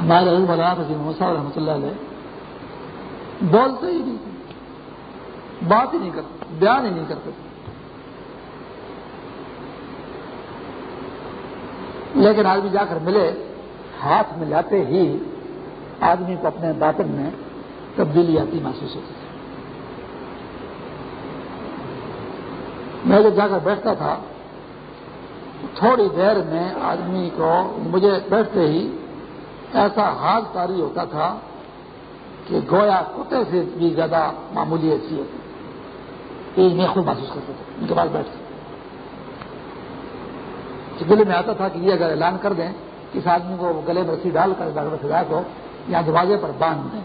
ہمارے حضرت مولانا فضیم صاحب رحمۃ اللہ علیہ بولتے ہی نہیں بات ہی نہیں کرتے، بیان ہی نہیں کرتے لیکن آدمی جا کر ملے، ہاتھ ملاتے ہی آدمی کو اپنے باطن میں تبدیلی آتی محسوس ہوتی تھی۔ میں جب جا کر بیٹھتا تھا، تھوڑی دیر میں آدمی کو مجھے بیٹھتے ہی ایسا حال تاری ہوتا تھا کہ گویا کتے سے بھی زیادہ معمولی ایسی ہوتی میں خود محسوس کرتا تھا۔ ان کے پاس بیٹھتے دل میں آتا تھا کہ یہ اگر اعلان کر دیں کہ اس آدمی کو گلے میں رسی ڈال کر ڈاکٹر سجا کو یا دروازے پر باندھ دیں۔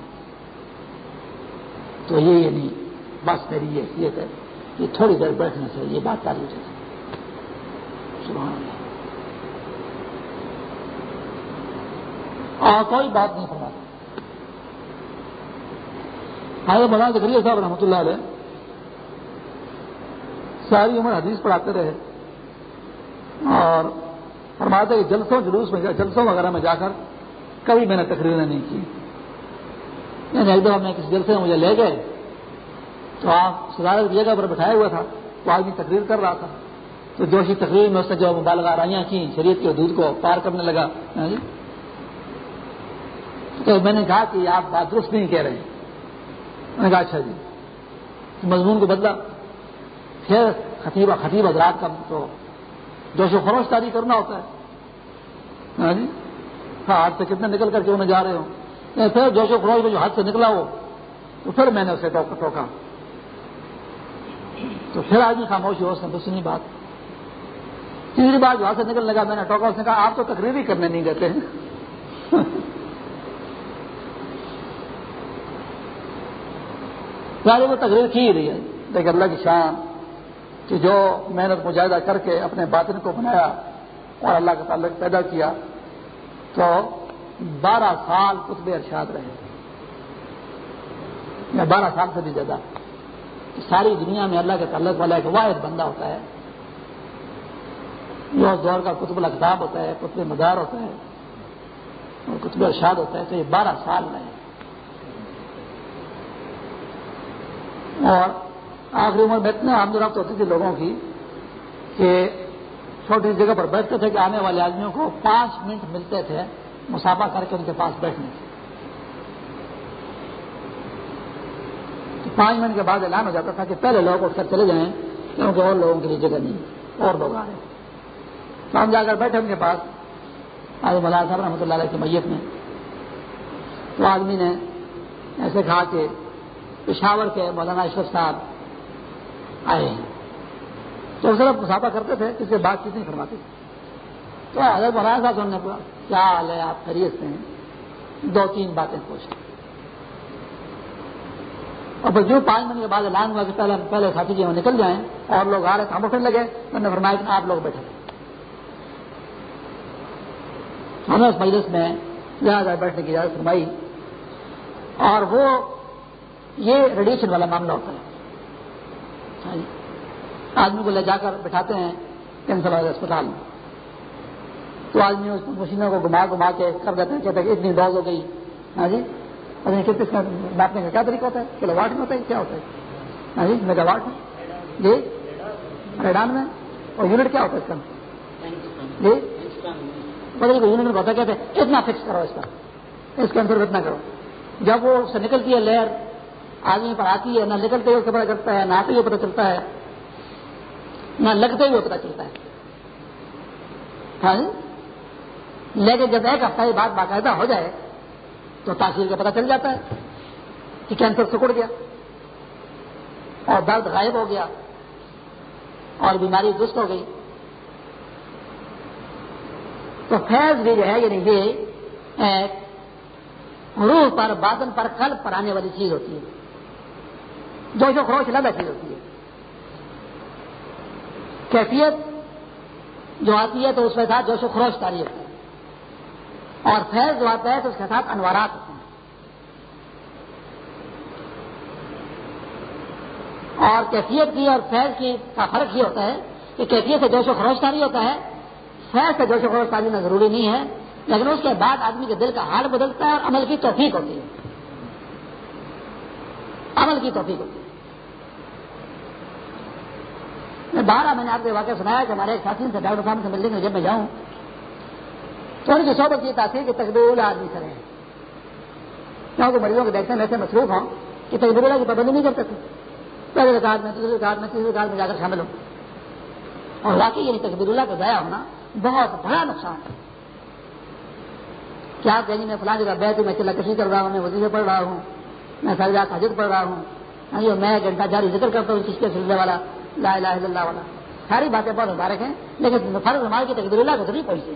تو یہ یعنی بس میری یہ حیثیت ہے یہ تھوڑی دیر بیٹھنے سے یہ بات تاری ہو سبحان اللہ۔ اور کوئی بات نہیں فرماتا۔ حضرت مولانا زکریہ صاحب رحمۃ اللہ علیہ ساری عمر حدیث پڑھاتے رہے اور فرماتے کہ جلسوں، جلوس میں جلسوں وغیرہ میں جا کر کبھی میں نے تقریریں نہیں کی۔ یعنی ایک دفعہ میں کسی جلسے میں مجھے لے گئے تو آپ صدارت کی جگہ پر بٹھایا ہوا تھا تو آدمی تقریر کر رہا تھا۔ تو جوشی تقریر میں اس نے جو مبالغہ آرائیاں کی شریعت کے حدود کو پار کرنے لگا۔ ہاں جی؟ تو میں نے کہا کہ آپ بات درست نہیں کہہ رہے ہیں۔ میں نے کہا اچھا جی۔ مضمون کو بدلا۔ پھر خطیبہ خطیب حضرات کا تو جوش و خروش تاری کرنا ہوتا ہے۔ جی۔ ہاں جی۔ ہاتھ سے کتنے نکل کر کے انہیں جا رہے ہو۔ پھر جوش و خروش میں جو ہاتھ سے نکلا ہو تو پھر میں نے اسے ٹوکا تو پھر آدمی خاموشی ہو اس نے سنی بات۔ تیسری بار جو ہاتھ سے نکلنے لگا میں نے ٹوکا، اس نے کہا آپ تو تقریر ہی کرنے نہیں دیتے ہیں۔ سارے وہ تقریر کی ہی رہی ہے۔ لیکن اللہ کی شان کہ جو محنت مجاہدہ کر کے اپنے باطن کو بنایا اور اللہ کا تعلق پیدا کیا، تو بارہ سال قطب ارشاد رہے۔ یا بارہ سال سے بھی زیادہ۔ ساری دنیا میں اللہ کے تعلق والا ایک واحد بندہ ہوتا ہے۔ جو اس دور کا قطب القتاب ہوتا ہے، قطب مدار ہوتا ہے اور قطب ارشاد ہوتا ہے، تو یہ بارہ سال رہے۔ اور آخری عمر میں اتنے آمد رفت ہوتی تھی لوگوں کی کہ چھوٹی جگہ پر بیٹھتے تھے کہ آنے والے آدمیوں کو پانچ منٹ ملتے تھے مسافہ کر کے ان کے پاس بیٹھنے کے پانچ منٹ کے بعد اعلان ہو جاتا تھا کہ پہلے لوگ اٹھ کر چلے جائیں کیونکہ اور لوگوں کے لیے جگہ نہیں اور لوگ آ رہے تو ہم جا کر بیٹھے ان کے پاس۔ آج ملا صاحب رحمۃ اللہ علیہ کی میت میں۔ تو آدمی نے ایسے کہا کہ پشاور کے مولانا اشرف صاحب آئے ہیں۔ تو صرف مسافہ کرتے تھے، کسی سے بات چیت نہیں فرماتے۔ تو حضرت مولانا صاحب سننے پڑا کیا حال ہے؟ آپ خرید سے ہیں؟ دو تین باتیں پوچھیں اور بس جو پانچ منٹ کے بعد اعلان ہوا کہ پہلے پہلے ساتھی جی جو نکل جائیں اور لوگ آ رہے تھے، ہم اٹھنے لگے۔ میں نے فرمایا کہ آپ لوگ بیٹھے۔ ہمیں اس مجلس میں زیادہ بیٹھنے کی اجازت فرمائی۔ اور وہ یہ ریڈیشن والا معاملہ ہوتا ہے۔ آدمی کو لے جا کر بٹھاتے ہیں کینسر والے اسپتال میں۔ تو آدمی اس مشینوں کو گھما گھما کے کر دیتے ہیں کہتے ہیں کہ اتنی ڈوز ہو گئی۔ ہاں جی؟ کتنے ناپنے کا کیا طریقہ ہوتا ہے؟ کلو واٹ میں ہوتا ہے، کیا ہوتا ہے؟ ہاں جی میگا واٹ میں۔ جی؟ ریڈان میں۔ اور یونٹ کیا ہوتا ہے اس کا؟ جی؟ بدل یونٹ میں ہوتا کہتے ہیں اتنا فکس کرو اس کا۔ اس کے اندر اتنا کرو۔ جب وہ اس سے نکلتی ہے لیئر آدمی پر آتی ہے، نہ نکلتے ہوئے پتہ چلتا ہے، نہ آتے ہوئے پتہ چلتا ہے، نہ لگتے ہوئے پتہ چلتا ہے۔ ہاں جی؟ لیکن جب ایک ہفتہ یہ بات باقاعدہ ہو جائے، تو تاثیر کا پتہ چل جاتا ہے کہ کینسر سکڑ گیا اور درد غائب ہو گیا اور بیماری درست ہو گئی۔ تو فیض بھی جو ہے یعنی یہ روح پر، باطن پر کل پر آنے والی چیز ہوتی ہے۔ جو جو خروش لگا چیز ہوتی ہے۔ کیفیت جو آتی ہے تو اس کے ساتھ جوش و خروش کاری ہوتی ہے اور فیض جو آتا ہے تو اس کے ساتھ انوارات ہوتے ہیں۔ اور کیفیت کی اور فیض کی کا فرق یہ ہوتا ہے کہ کیفیت سے جوش و خروش کاری ہوتا ہے، فیض سے جوش و خروش کاری ضروری نہیں ہے، لیکن اس کے بعد آدمی کے دل کا حال بدلتا ہے اور عمل کی توفیق ہوتی ہے۔ عمل کی توفیق ہوتی میں بارہ میں نے آپ کو واقعہ سنایا کہ ہمارے ایک ساتھی سے ڈاکٹر صاحب سے ملنے میں جب میں جاؤں تو ان کی صحبت کی تاثیر کہ تقبیر آدمی کریں کیونکہ مریضوں کو دیکھتے ہیں ویسے مصروف ہوں کہ تقبیر اللہ کی پابندی نہیں کرتے تھے۔ پہلے رکاٹ میں تیسری رکاٹ میں تیسری رکاٹ میں جا کر شامل ہوں۔ اور واقعی یعنی تقبیر اللہ کا ضائع ہونا بہت بڑا نقصان ہے۔ کیا کہیں میں فلاں جگہ بیٹھ میں چلا کشی کر رہا ہوں، میں وزیر پڑھ رہا ہوں میں ساری رات حاجت پڑھ رہا ہوں۔ ہاں میں گھنٹہ جاری ذکر کرتا ہوں چشتے سلسلے والا، لا الہ الا اللہ والا۔ ساری باتیں بہت مبارک ہیں، لیکن فرض ہمارے کی تقدیر اللہ کو نہیں پہنچتی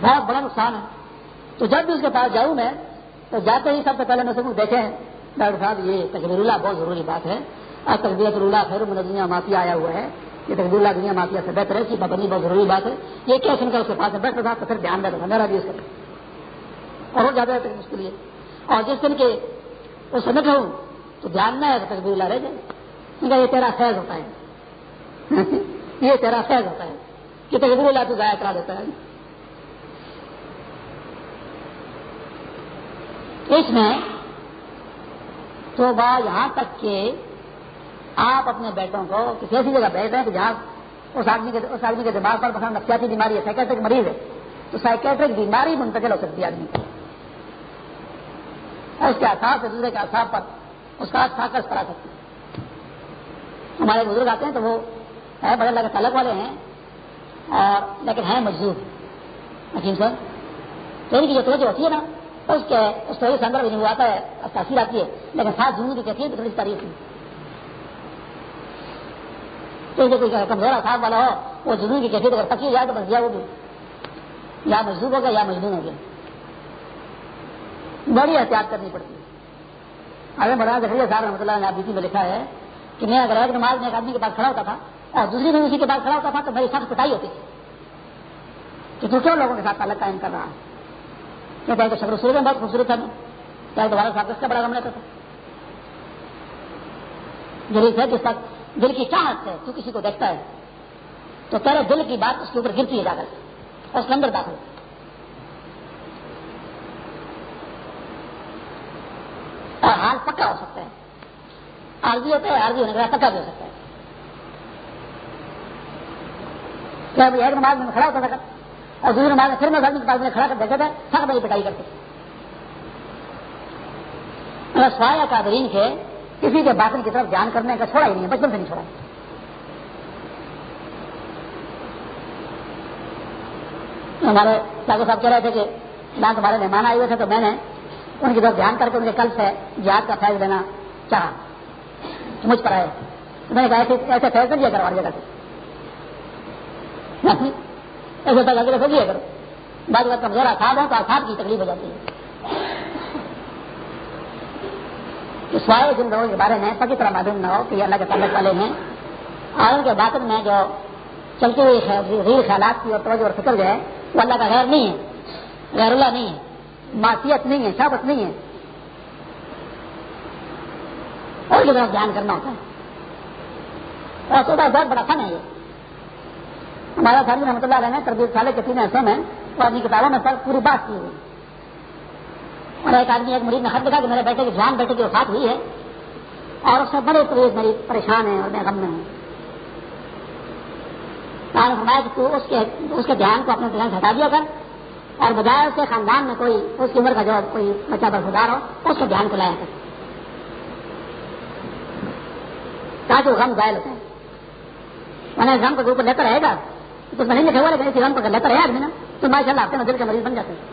بہت بڑا نقصان ہے۔ تو جب بھی اس کے پاس جاؤں میں، تو جاتے ہی سب سے پہلے میں سب دیکھیں۔ ڈاکٹر صاحب، یہ تقبیر اللہ بہت ضروری بات ہے۔ اور تقبیر اللہ خیر دنیا معافی آیا ہوا ہے۔ یہ تقبیر اللہ دنیا معافیا سے بہتر ہے کہ پابندی جی بہت ضروری بات ہے۔ یہ کیا سن کر اس کے پاس بیٹھتا تھا، تو پھر دھیان دیتا تھا میرا بھی اس کا اور وہ زیادہ اس کے لیے۔ اور جس دن کے وہ سمجھ ہوں تو دھیان نہ ہے تو تقبیر اللہ رہ جائے کیونکہ یہ تیرا فیض ہوتا ہے۔ یہ تیرا فیض ہوتا ہے۔ کہ تقبیر اللہ تو ضائع کرا دیتا ہے۔ اس میں تو بات یہاں تک کہ آپ اپنے بیٹوں کو کسی ایسی جگہ بیٹھ ہیں کہ جہاں اس آدمی کے اس آدمی کے دماغ پر پسند نفسیاتی بیماری ہے سائکیٹرک مریض ہے، تو سائکیٹرک بیماری منتقل ہو سکتی ہے آدمی کو اس کے آساب سے دوسرے کے آساب پر اس کا ساکس کرا سکتی ہے ہمارے بزرگ آتے ہیں تو وہ ہے بڑے لگے تعلق والے ہیں، اور لیکن ہیں مزدور حکیم سر تو ان کی جو توجہ ہوتی ہے نا، اس کے اس طرح سے اندر وہ آتا ہے تاثیر آتی ہے، لیکن ساتھ جنوب کی کیفیت تھوڑی تعریف تو کوئی کمزور اصاب والا ہو وہ جنوب کی کیفیت اگر پکی جائے تو بس دیا وہ بھی۔ یا مزدور ہوگا یا مجنون ہو گیا بڑی احتیاط کرنی پڑتی ہے۔ ابھی بڑا زخریہ صاحب رحمۃ اللہ نے آپ میں لکھا ہے کہ میں اگر ایک نماز میں ایک آدمی کے پاس کھڑا ہوتا تھا اور دوسری دن اسی کے پاس کھڑا ہوتا تھا تو میری سخت پٹائی ہوتی تھی۔ کہ تو کیوں لوگوں کے ساتھ تعلق قائم کر رہا ہے؟ کیوں کہ شکر سورج میں بہت خوبصورت تھا چاہے دوبارہ صاحب اس کا بڑا غم لیتا تھا۔ ضرور ہے جس تک دل کی چاہت ہے تو کسی کو دیکھتا ہے۔ تو پہلے دل کی بات اس کے اوپر گرتی ہے جا کر اس کے اندر داخل۔ اور حال پکا ہو سکتا ہے۔ آرزی ہوتا ہے آرزی ہونے کا پکا بھی ہو سکتا ہے۔ کیا ابھی ایک نماز میں کھڑا ہوتا تھا اور دوسری نماز میں پھر میں آدمی کے پاس میں کھڑا کر دیکھا تھا سب بڑی پٹائی کرتے۔ سوائے قادرین کے کسی کے باطن کی طرف جان کرنے کا چھوڑا ہی نہیں ہے، بچپن سے نہیں چھوڑا۔ ہمارے ڈاکٹر صاحب کہہ رہے تھے کہ جہاں تمہارے مہمان آئے ہوئے تھے تو میں نے ان کی طرف دھیان کر کے ان کے کل سے جہاد کا فیض لینا چاہا۔ مجھ پر آئے۔ میں نے کہا، ایسے فیض کر دیا کرو، ہر جگہ سے۔ ایسے تک اگر دیا کرو۔ بعض بات کمزور آساد ہے تو آساد کی تکلیف ہو جاتی ہے۔ سوائے جن لوگوں کے بارے میں پکی طرح معلوم نہ ہو کہ یہ اللہ کے تعلق والے ہیں۔ اور ان کے باطن میں جو چلتی ہوئی خیالات کی اور توجہ اور فکر جو ہے، وہ اللہ کا غیر نہیں ہے۔ غیر اللہ نہیں ہے۔ معافیت نہیں ہے شابت نہیں ہے۔ اور کی طرف دھیان کرنا ہوتا ہے۔ اور چھوٹا بہت بڑا فن ہے یہ۔ ہمارا ساری رحمۃ اللہ علیہ نے تربیت سالے کے تین ایسے میں وہ اپنی کتابوں میں سر پوری بات کی ہوئی۔ اور ایک آدمی، ایک مریض نے خط لکھا کہ میرے بیٹے کی جان، بیٹے کی وفات ہوئی ہے اور اس سے بڑے طویل مریض پریشان ہے اور میں غم میں ہوں۔ فرمایا کہ تو اس کے اس کے دھیان کو اپنے دھیان سے ہٹا دیا کر اور بجائے اس کے خاندان میں کوئی، اس کی عمر کا جو کوئی بچہ برفدار ہو، اس کے دھیان کو لایا کر۔ تاکہ وہ غم ظاہر ہوتا ہے میں نے غم کو اوپر لیتا رہے گا۔ تو میں نہیں لکھا ہوا لیکن اسی غم کو لیتا رہے آدمی نا، تو ماشاء اللہ آپ کے دل کے مریض بن جاتے ہیں۔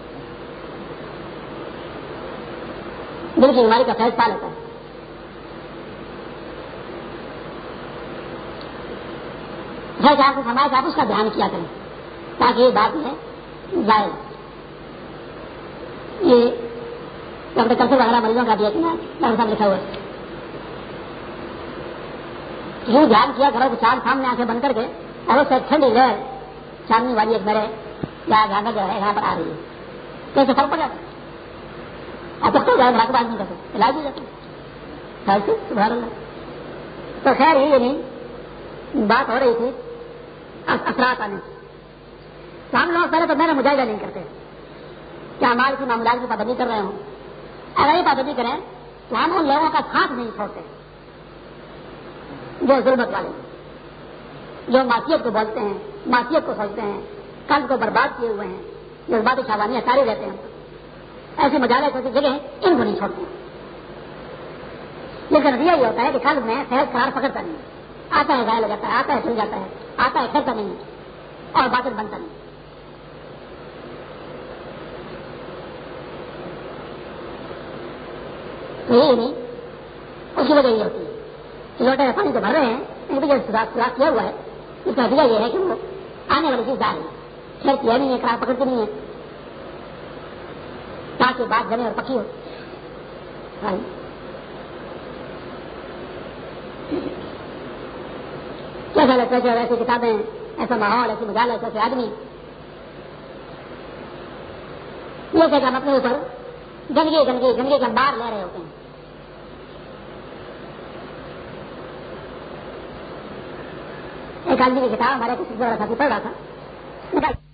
دل کی بیماری کا فیض پا لیتا ہے جیسے آپ کو سماج آپ اس کا دھیان کیا کریں، تاکہ یہ بات ہے ظاہر یہ ڈاکٹر کلسر وغیرہ مریضوں کا دیا کہ نا ڈاکٹر صاحب لکھا ہوا ہے۔ یوں دھیان کیا کرو کہ چاند سامنے آ کے بن کر کے، اور اسے ٹھنڈی لہر چاندنی والی ایک میرے یا گانا جو ہے، یہاں پر آ رہی ہے۔ کیسے فرق پڑ جاتا آپ تو جائے بھاگ نہیں کرتے، علاج ہو جاتا سبحان اللہ۔ تو خیر یہ نہیں، بات ہو رہی تھی اثرات آنے تو ہم لوگ پہلے تو میرا مجاہدہ نہیں کرتے۔ کیا ہمارے کی معاملات کی پابندی کر رہے ہوں؟ اگر یہ پابندی کریں تو ہم ان لوگوں کا ساتھ نہیں چھوڑتے۔ جو ضرورت والے، جو معاشیت کو بولتے ہیں معاشیت کو سوچتے ہیں، قلب کو برباد کیے ہوئے ہیں جذبات شابانی اٹارے رہتے ہیں۔ ایسے مجالے کو جگہ ان کو نہیں چھوڑتے لیکن نتیجہ یہ ہوتا ہے کہ قلب میں صحت قرار پکڑتا نہیں آتا ہے غائب ہو جاتا ہے، آتا ہے چل جاتا ہے، آتا ہے کرتا نہیں اور باطل بنتا نہیں تو یہ نہیں، اس کی وجہ یہ ہوتی ہے لوٹے میں پانی تو بھر رہے ہیں یعنی جو سراخ کیا ہوا ہے، اس کا نتیجہ یہ ہے کہ وہ آنے والی چیز ڈال ہے۔ پھر کیا نہیں ہے خراب پکڑتے نہیں ہے۔ تاکہ بات جمے اور پکی ہو۔ ہاں۔ کیسا لگتا ہے ایسی کتابیں، ایسا ماحول، ایسی مجال، ایسے آدمی۔ یہ کہ ہم اپنے اوپر گندگی گندگی گندگی کے بار لے رہے ہوتے ہیں۔ ایک آدمی کی کتاب ہمارے کسی پڑھ رہا تھا۔